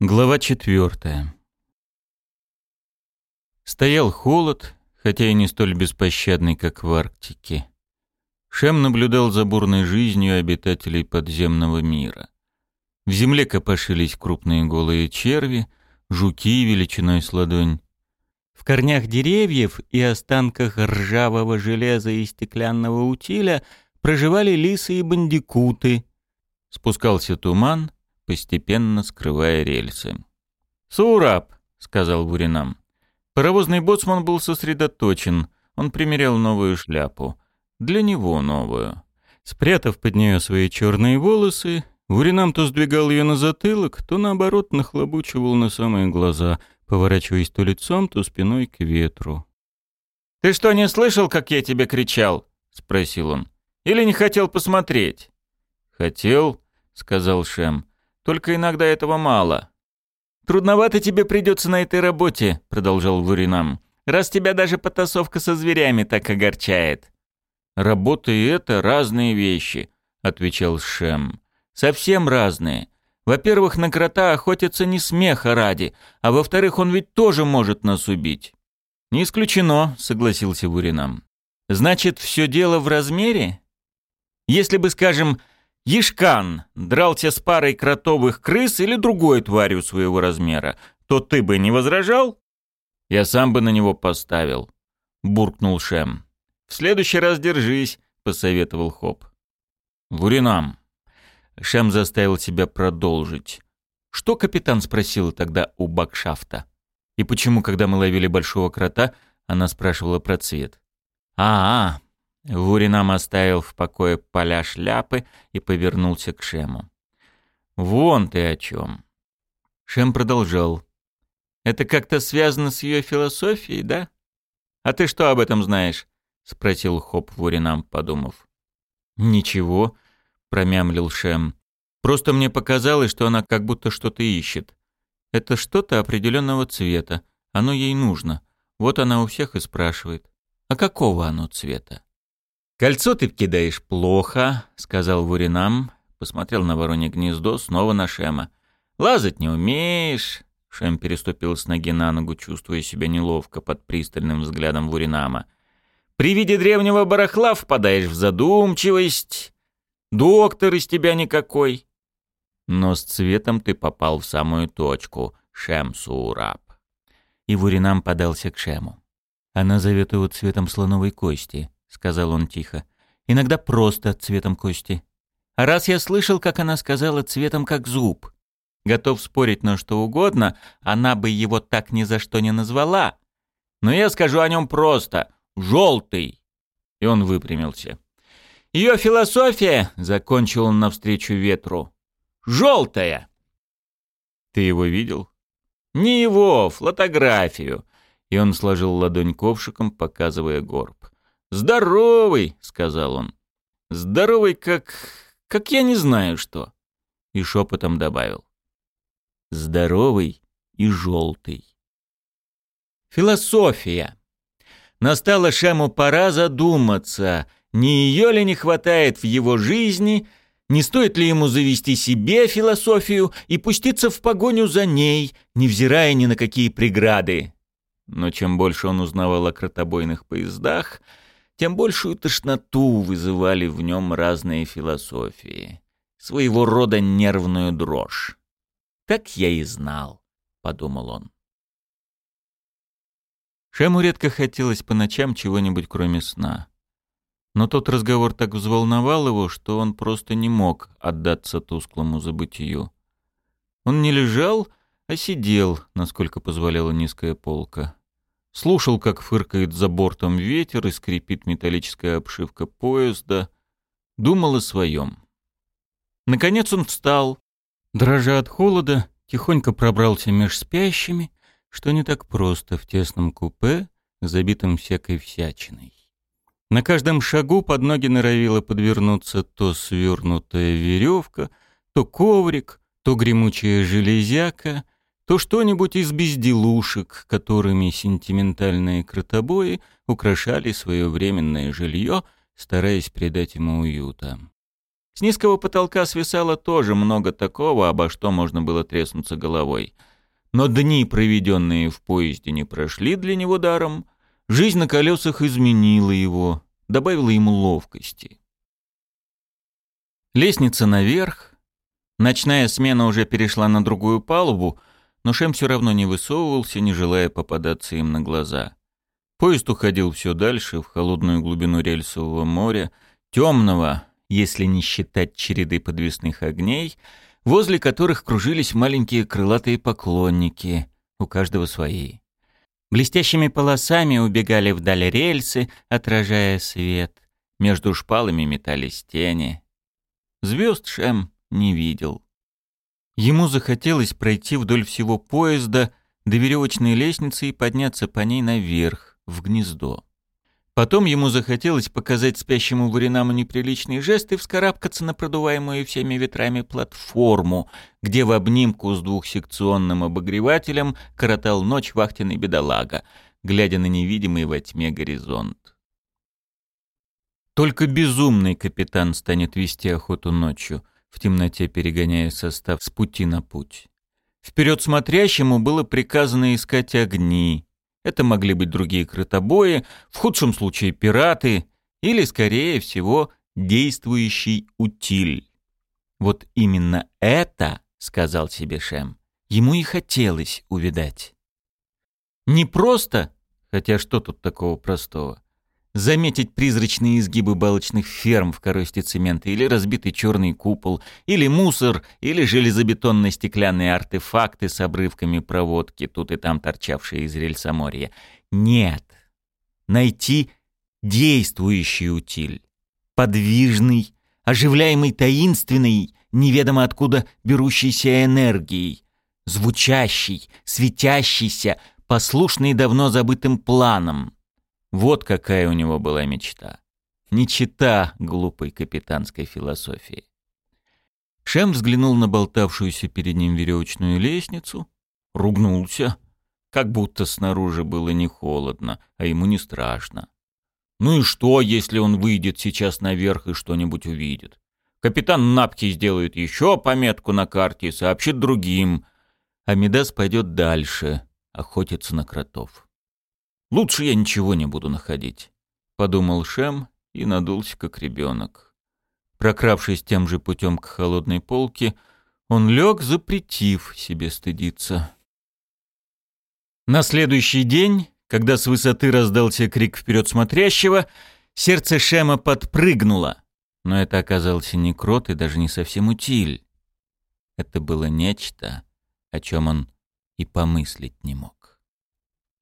Глава четвертая. Стоял холод, хотя и не столь беспощадный, как в Арктике. Шем наблюдал за бурной жизнью обитателей подземного мира. В земле копошились крупные голые черви, жуки величиной с ладонь. В корнях деревьев и останках ржавого железа и стеклянного утиля проживали лисы и бандикуты. Спускался туман — постепенно скрывая рельсы. «Сураб!» — сказал Буринам. Паровозный боцман был сосредоточен. Он примерял новую шляпу. Для него новую. Спрятав под нее свои черные волосы, Буринам то сдвигал ее на затылок, то наоборот нахлобучивал на самые глаза, поворачиваясь то лицом, то спиной к ветру. «Ты что, не слышал, как я тебе кричал?» — спросил он. «Или не хотел посмотреть?» «Хотел», — сказал Шем. Только иногда этого мало. «Трудновато тебе придется на этой работе», — продолжал Луринам. «Раз тебя даже потасовка со зверями так огорчает». «Работа и это разные вещи», — отвечал Шем. «Совсем разные. Во-первых, на крота охотятся не смеха ради, а во-вторых, он ведь тоже может нас убить». «Не исключено», — согласился Вуринам. «Значит, все дело в размере? Если бы, скажем, Ишкан дрался с парой кротовых крыс или другой тварью своего размера, то ты бы не возражал? Я сам бы на него поставил, буркнул Шем. В следующий раз держись, посоветовал Хоп. Вуринам. Шем заставил себя продолжить. Что капитан спросил тогда у Бакшафта? И почему, когда мы ловили большого крота, она спрашивала про цвет? А, -а Вуринам оставил в покое поля шляпы и повернулся к Шему. «Вон ты о чем». Шем продолжал. «Это как-то связано с ее философией, да? А ты что об этом знаешь?» — спросил Хоп Вуринам, подумав. «Ничего», — промямлил Шем. «Просто мне показалось, что она как будто что-то ищет. Это что-то определенного цвета. Оно ей нужно. Вот она у всех и спрашивает. А какого оно цвета?» «Кольцо ты кидаешь плохо», — сказал Вуринам, посмотрел на воронье гнездо, снова на Шема. «Лазать не умеешь». Шем переступил с ноги на ногу, чувствуя себя неловко под пристальным взглядом Вуринама. «При виде древнего барахла впадаешь в задумчивость. Доктор из тебя никакой». Но с цветом ты попал в самую точку, Шем Сураб. И Вуринам подался к Шему. Она зовет его цветом слоновой кости. — сказал он тихо. «Иногда просто цветом кости. А раз я слышал, как она сказала цветом как зуб, готов спорить на что угодно, она бы его так ни за что не назвала. Но я скажу о нем просто — желтый». И он выпрямился. «Ее философия», — закончил он навстречу ветру, — «желтая». «Ты его видел?» «Не его, фотографию». И он сложил ладонь ковшиком, показывая горб. «Здоровый!» — сказал он. «Здоровый, как... как я не знаю что!» И шепотом добавил. «Здоровый и желтый». Философия. Настала Шему пора задуматься, не ее ли не хватает в его жизни, не стоит ли ему завести себе философию и пуститься в погоню за ней, невзирая ни на какие преграды. Но чем больше он узнавал о кротобойных поездах, тем большую тошноту вызывали в нем разные философии, своего рода нервную дрожь. «Так я и знал», — подумал он. Шему редко хотелось по ночам чего-нибудь кроме сна. Но тот разговор так взволновал его, что он просто не мог отдаться тусклому забытию. Он не лежал, а сидел, насколько позволяла низкая полка слушал, как фыркает за бортом ветер и скрипит металлическая обшивка поезда, думал о своем. Наконец он встал, дрожа от холода, тихонько пробрался меж спящими, что не так просто в тесном купе, забитом всякой всячиной. На каждом шагу под ноги норовила подвернуться то свернутая веревка, то коврик, то гремучая железяка — то что-нибудь из безделушек, которыми сентиментальные кротобои украшали свое временное жилье, стараясь придать ему уюта. С низкого потолка свисало тоже много такого, обо что можно было треснуться головой. Но дни, проведенные в поезде, не прошли для него даром. Жизнь на колесах изменила его, добавила ему ловкости. Лестница наверх. Ночная смена уже перешла на другую палубу, но Шем все равно не высовывался, не желая попадаться им на глаза. Поезд уходил все дальше, в холодную глубину рельсового моря, темного, если не считать череды подвесных огней, возле которых кружились маленькие крылатые поклонники, у каждого свои. Блестящими полосами убегали вдаль рельсы, отражая свет. Между шпалами метались тени. Звезд Шем не видел. Ему захотелось пройти вдоль всего поезда до веревочной лестницы и подняться по ней наверх, в гнездо. Потом ему захотелось показать спящему Варинаму неприличный жест и вскарабкаться на продуваемую всеми ветрами платформу, где в обнимку с двухсекционным обогревателем коротал ночь вахтенный бедолага, глядя на невидимый во тьме горизонт. Только безумный капитан станет вести охоту ночью, в темноте перегоняя состав с пути на путь. Вперед смотрящему было приказано искать огни, это могли быть другие крытобои, в худшем случае пираты или, скорее всего, действующий утиль. Вот именно это, сказал себе Шем, ему и хотелось увидать. Не просто, хотя что тут такого простого, заметить призрачные изгибы балочных ферм в коросте цемента, или разбитый черный купол, или мусор, или железобетонные стеклянные артефакты с обрывками проводки, тут и там торчавшие из рельсоморья. Нет. Найти действующий утиль. Подвижный, оживляемый таинственной, неведомо откуда берущейся энергией. Звучащий, светящийся, послушный давно забытым планом вот какая у него была мечта. Не чита глупой капитанской философии. Шем взглянул на болтавшуюся перед ним веревочную лестницу, ругнулся, как будто снаружи было не холодно, а ему не страшно. Ну и что, если он выйдет сейчас наверх и что-нибудь увидит? Капитан Напки сделает еще пометку на карте и сообщит другим, а Медас пойдет дальше, охотиться на кротов. Лучше я ничего не буду находить», — подумал Шем и надулся, как ребенок. Прокравшись тем же путем к холодной полке, он лег, запретив себе стыдиться. На следующий день, когда с высоты раздался крик вперед смотрящего, сердце Шема подпрыгнуло. Но это оказался не крот и даже не совсем утиль. Это было нечто, о чем он и помыслить не мог.